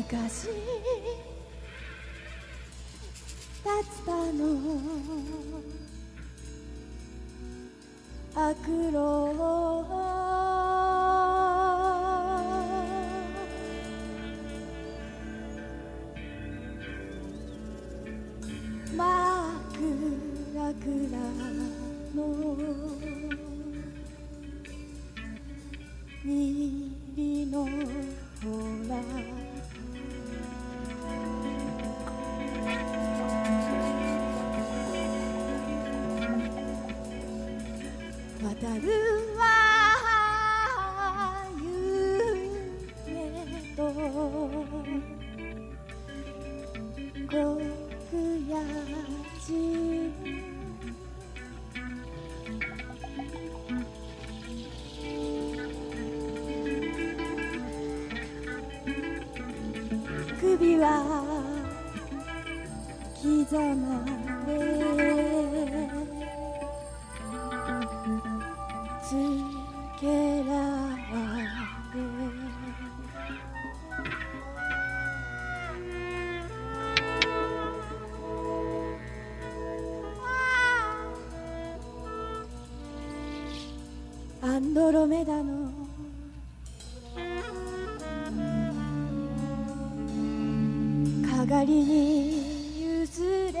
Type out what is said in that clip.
昔竜田の悪路真っ暗暗の右のほらるは夢と極やじ首は刻まれアンドロメダのかがりに譲れ